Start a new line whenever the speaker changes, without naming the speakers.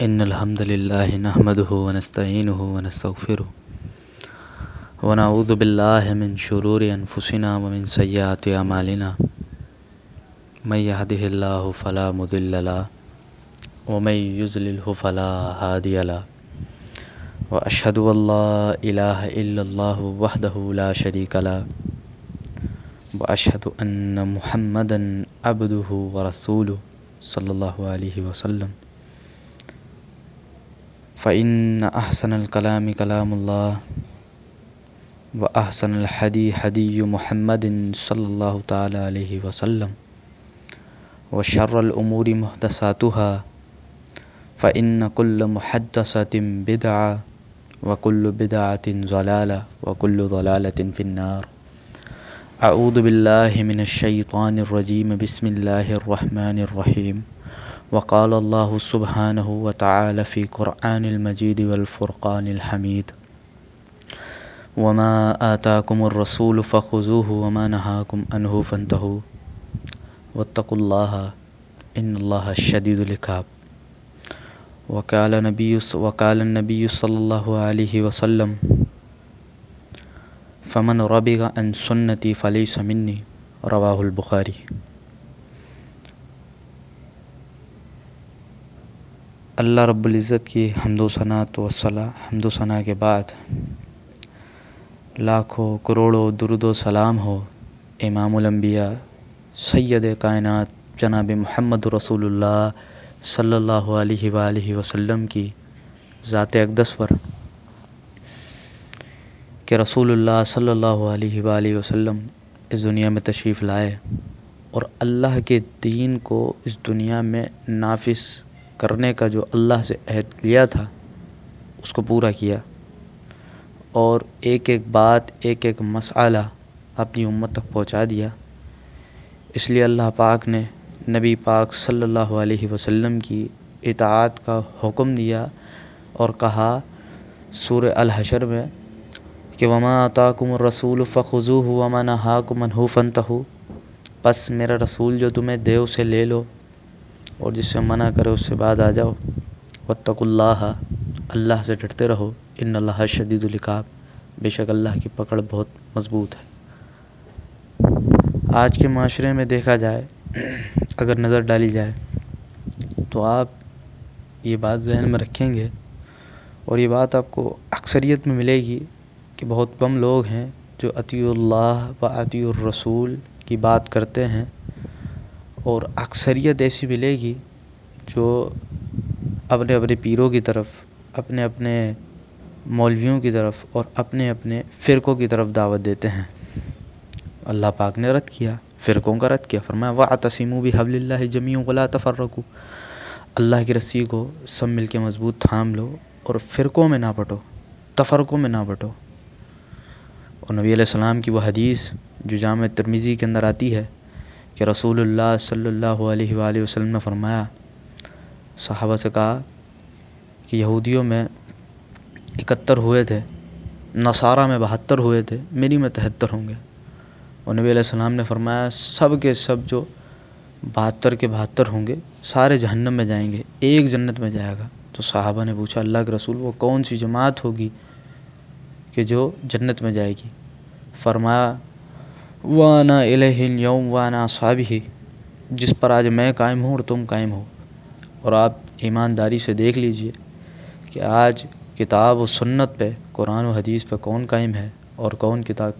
إن الحمد لله نحمده ونستعينه ونستغفره ونعوذ بالله من شرور أنفسنا ومن سيئات أعمالنا. من يهده الله فلا مضل له ومن يضلله فلا هادي له. وأشهد أن لا إله إلا الله وحده لا شريك له. وأشهد أن محمدا عبده ورسوله صلى الله عليه وسلم. فإن أحسن الكلام كلام الله وأحسن الحدي حدي محمد صلى الله تعالى عليه وسلم وشر الأمور محدثاتها فإن كل محدثة بدعة وكل بدعة ضلالة وكل ضلالة في النار أعوذ بالله من الشيطان الرجيم بسم الله الرحمن الرحيم وقال الله سبحانه وتعالى في قرآن المجيد والفرقان الحميد وما آتاكم الرسول فخذوه وما نهاكم عنه فانتهوا واتقوا الله إن الله شديد العقاب. وقال النبي وقال النبي صلى الله عليه وسلم، فمن ربغ عن سنتي فليس مني رواہ البخاری. اللہ رب العزت کی حمد و ثناء و صلاح، حمد و ثناء کے بعد لاکھوں کروڑوں درود و سلام ہو امام الانبیاء، سید کائنات، جناب محمد رسول اللہ صلی اللہ علیہ وآلہ وسلم کی ذات اقدس پر کہ رسول اللہ صلی اللہ علیہ وآلہ وسلم اس دنیا میں تشریف لائے اور اللہ کے دین کو اس دنیا میں نافذ کرنے کا جو اللہ سے عہد لیا تھا، اس کو پورا کیا۔ اور ایک ایک بات، ایک ایک مسئلہ اپنی امت تک پہنچا دیا۔ اس لیے اللہ پاک نے نبی پاک صلی اللہ علیہ وسلم کی اطاعت کا حکم دیا اور کہا سور الحشر میں کہ وما طاکم الرسول فخو وما نہاکم عنہ فنتہو بس میرا رسول جو تمہیں دے اسے لے لو۔ اور جس سے منع کرے اس سے بعد آ جاؤ۔ واتقوا اللہ اللہ سے ڈرتے رہو۔ ان اللہ شدید العقاب۔ بے شک اللہ کی پکڑ بہت مضبوط ہے۔ آج کے معاشرے میں دیکھا جائے، اگر نظر ڈالی جائے، تو آپ یہ بات ذہن میں رکھیں گے، اور یہ بات آپ کو اکثریت میں ملے گی کہ بہت کم لوگ ہیں جو عطی اللہ و عطی الرسول کی بات کرتے ہیں۔ اور اکثریت ایسی ملے گی جو اپنے اپنے پیروں کی طرف، اپنے اپنے مولویوں کی طرف اور اپنے اپنے فرقوں کی طرف دعوت دیتے ہیں۔ اللہ پاک نے رد کیا، فرقوں کا رد کیا، فرمایا وا تسیم بھی حبل اللہ جمی غلا تفرقو اللہ کی رسی کو سب مل کے مضبوط تھام لو اور فرقوں میں نہ بٹو تفرقوں میں نہ بٹو اور نبی علیہ السلام کی وہ حدیث جو جامع ترمیزی کے اندر آتی ہے کہ رسول اللہ صلی اللہ علیہ وآلہ وسلم نے فرمایا، صحابہ سے کہا کہ یہودیوں میں اکہتر ہوئے تھے، نصارہ میں بہتر ہوئے تھے، میری میں تہتر ہوں گے۔ اور نبی علیہ السلام نے فرمایا، سب کے سب جو بہتر کے بہتر ہوں گے، سارے جہنم میں جائیں گے، ایک جنت میں جائے گا۔ تو صحابہ نے پوچھا، اللہ کے رسول، وہ کون سی جماعت ہوگی کہ جو جنت میں جائے گی؟ فرمایا وانا الہ یوم وانا صابی جس پر آج میں قائم ہوں اور تم قائم ہو۔ اور آپ ایمانداری سے دیکھ لیجیے کہ آج کتاب و سنت پہ، قرآن و حدیث پہ کون قائم ہے اور کون کتاب